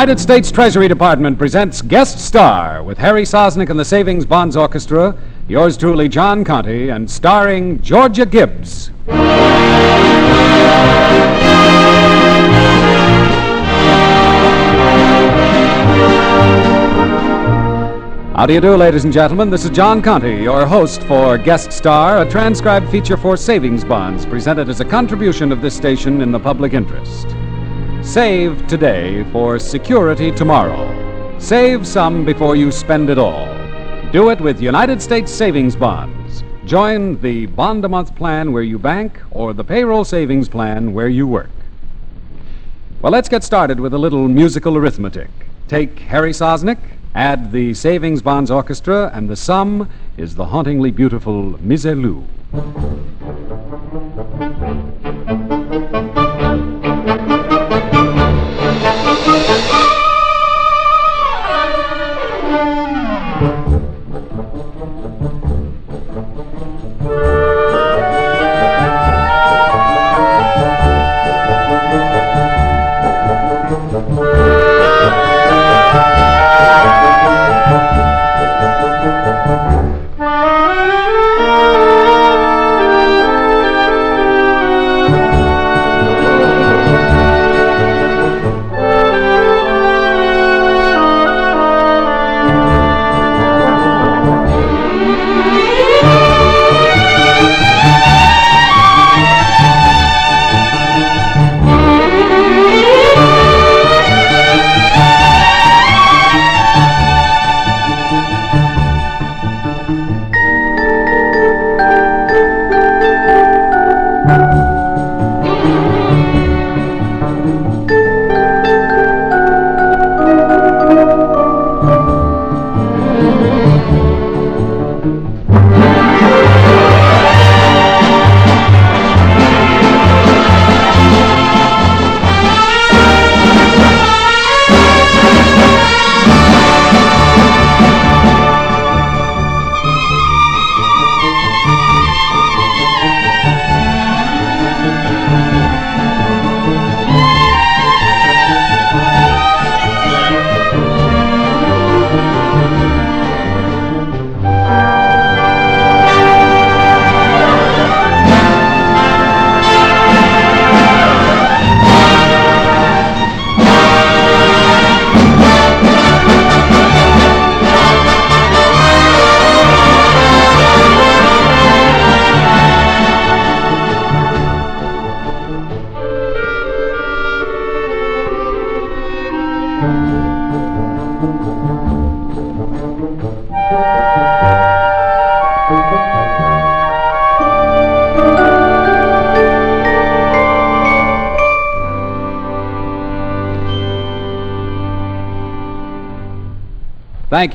United States Treasury Department presents Guest Star with Harry Sosnick and the Savings Bonds Orchestra, yours truly, John Conte, and starring Georgia Gibbs. How do you do, ladies and gentlemen? This is John Conte, your host for Guest Star, a transcribed feature for savings bonds presented as a contribution of this station in the public interest. Save today for security tomorrow. Save some before you spend it all. Do it with United States Savings Bonds. Join the bond a month plan where you bank or the payroll savings plan where you work. Well, let's get started with a little musical arithmetic. Take Harry Sosnick, add the Savings Bonds Orchestra, and the sum is the hauntingly beautiful Misirlou.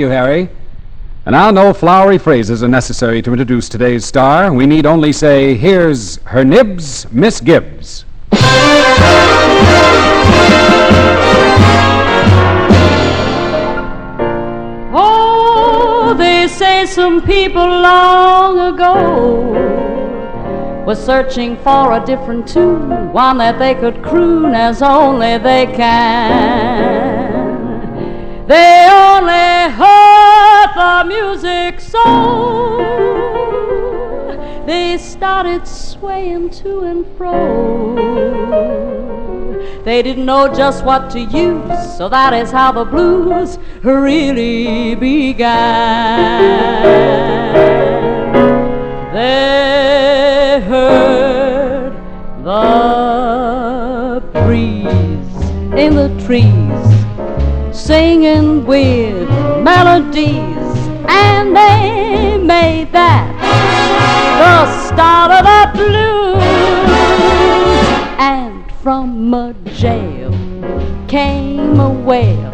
Harry. And now no flowery phrases are necessary to introduce today's star. We need only say, here's her nibs, Miss Gibbs. They say some people long ago were searching for a different tune, one that they could croon as only they can. They only heard the music so they started swaying to and fro. They didn't know just what to use, so that is how the blues really began. They heard the breeze in the trees singing with melodies, and they made that the start of the blues. From a jail came a wail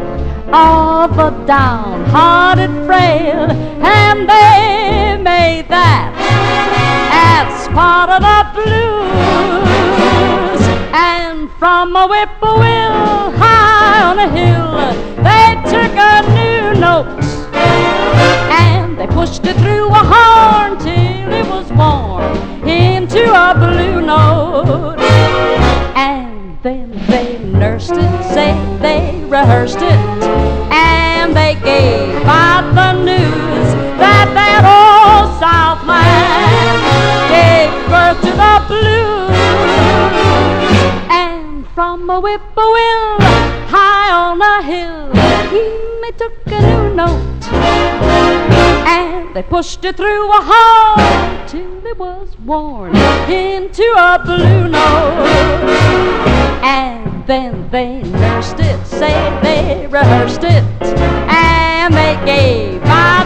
of a downhearted frail, and they made that as part of the blues. And from a whippoorwill high on a hill, they took a new note and they pushed it through a horn till it was born into a blue note. Then they nursed it, said they rehearsed it, and they gave out the news that that old Southland gave birth to the blues. And from a whippoorwill high on a hill, they took a new note and they pushed it through a hole till it was worn into a blue note. And then they nursed it, say they rehearsed it, and they gave out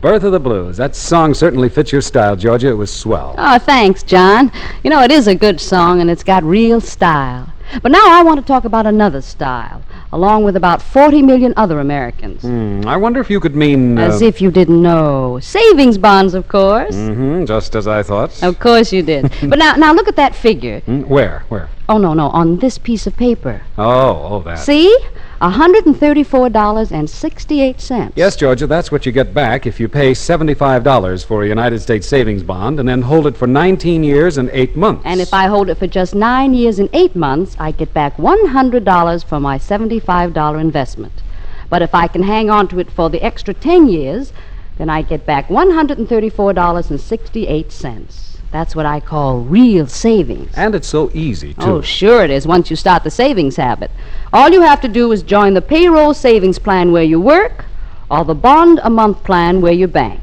Birth of the Blues. That song certainly fits your style, Georgia. It was swell. Oh, thanks, John. You know, it is a good song and it's got real style. But now I want to talk about another style, along with about 40 million other Americans. Hmm, I wonder if you could mean. As uh, if you didn't know. Savings bonds, of course. Mm-hmm, just as I thought. Of course you did. but now, now look at that figure. Hmm, Where? Where? Oh, no, no, on this piece of paper. Oh, oh, that. See? $134.68. Yes, Georgia, that's what you get back if you pay $75 for a United States savings bond and then hold it for 19 years and 8 months. And if I hold it for just nine years and eight months, I get back $100 for my $75 investment. But if I can hang on to it for the extra 10 years, then I get back $134.68. That's what I call real savings. And it's so easy, too. Oh, sure it is once you start the savings habit. All you have to do is join the payroll savings plan where you work or the bond a month plan where you bank.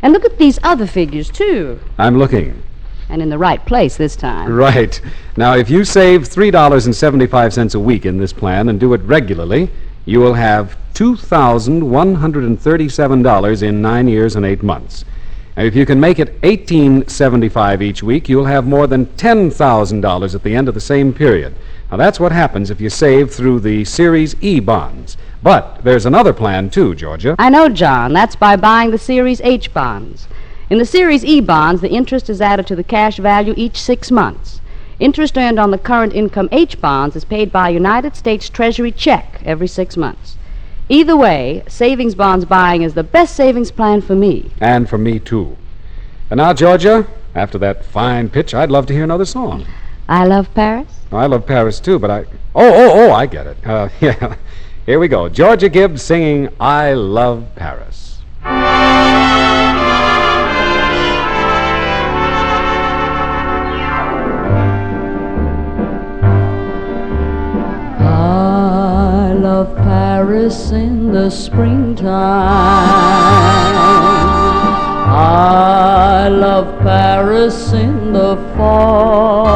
And look at these other figures, too. I'm looking. And in the right place this time. Right. Now, if you save $3.75 a week in this plan and do it regularly, you will have $2,137 in 9 years and 8 months. And if you can make it 1875 each week, you'll have more than $10,000 at the end of the same period. Now that's what happens if you save through the Series E bonds. But there's another plan too, Georgia. I know, John. That's by buying the Series H bonds. In the Series E bonds, the interest is added to the cash value each six months. Interest earned on the current income H bonds is paid by a United States Treasury check every six months. Either way, savings bonds buying is the best savings plan for me. And for me too. And now, Georgia, after that fine pitch, I'd love to hear another song. I love Paris. I love Paris too, but I. Oh, oh, oh, I get it. Uh, yeah. Here we go. Georgia Gibbs singing I Love Paris. Paris in the springtime. I love Paris in the fall.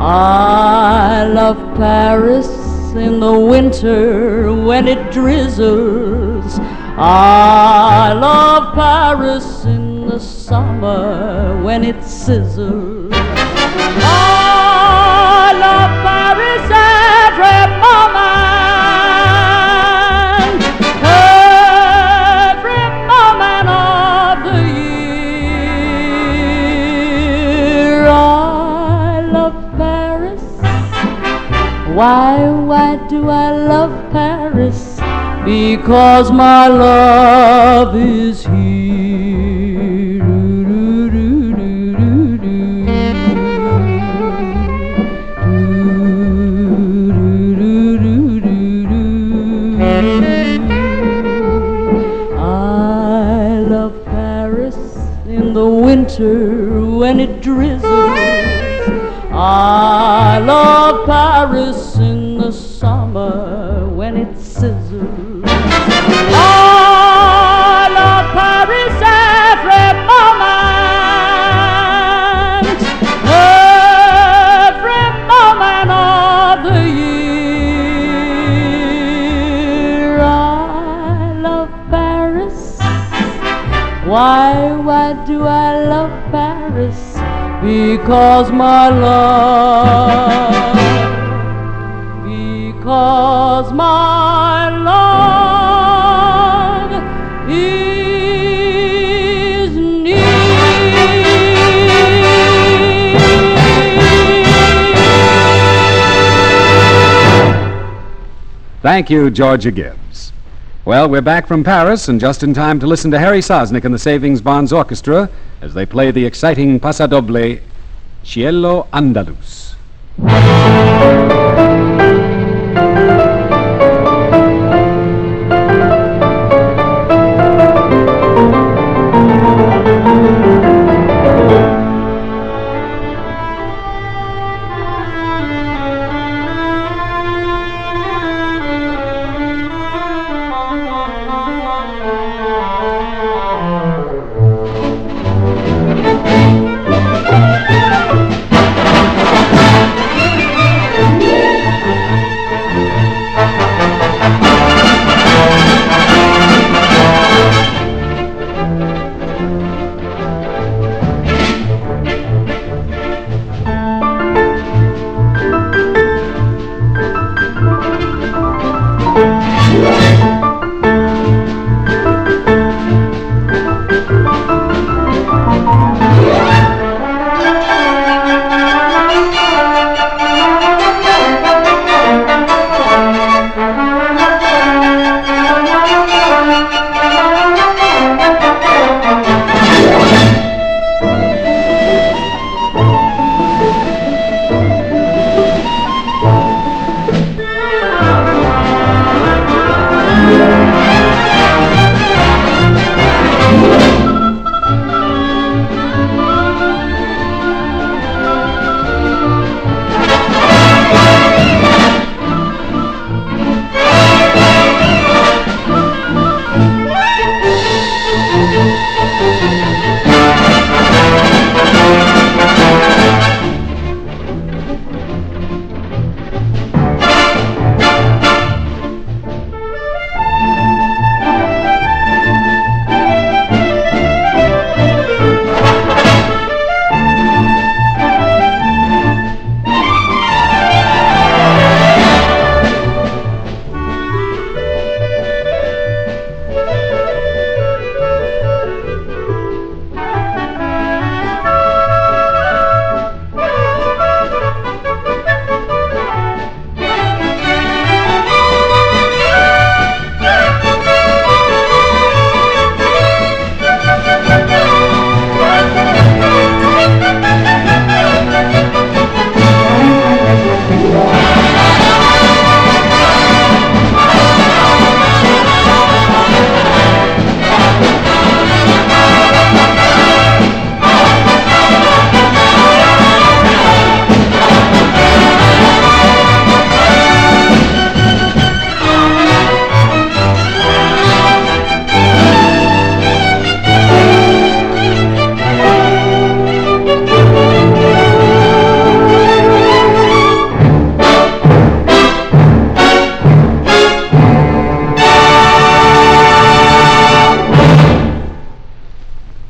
I love Paris in the winter when it drizzles. I love Paris in the summer when it sizzles. Why, why do I love Paris? Because my love is here. I love Paris in the winter when it drizzles. I love Paris in the summer when it sizzles. I love Paris every moment, every moment of the year. I love Paris. Why, why do I love Paris? because my love, because my love is near. Thank you, Georgia Gibbs. Well, we're back from Paris and just in time to listen to Harry Sosnick and the Savings Bonds Orchestra as they play the exciting Pasodoble Cielo Andaluz.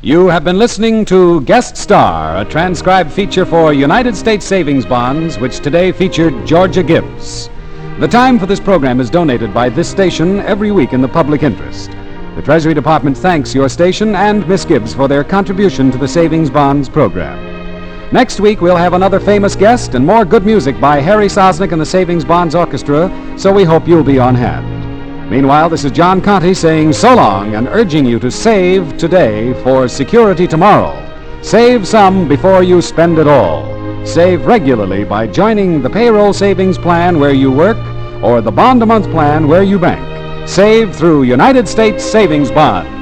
You have been listening to Guest Star, a transcribed feature for United States Savings Bonds, which today featured Georgia Gibbs. The time for this program is donated by this station every week in the public interest. The Treasury Department thanks your station and Miss Gibbs for their contribution to the Savings Bonds program. Next week, we'll have another famous guest and more good music by Harry Sosnick and the Savings Bonds Orchestra, so we hope you'll be on hand. Meanwhile, this is John Conte saying so long and urging you to save today for security tomorrow. Save some before you spend it all. Save regularly by joining the payroll savings plan where you work or the bond a month plan where you bank. Save through United States Savings Bonds.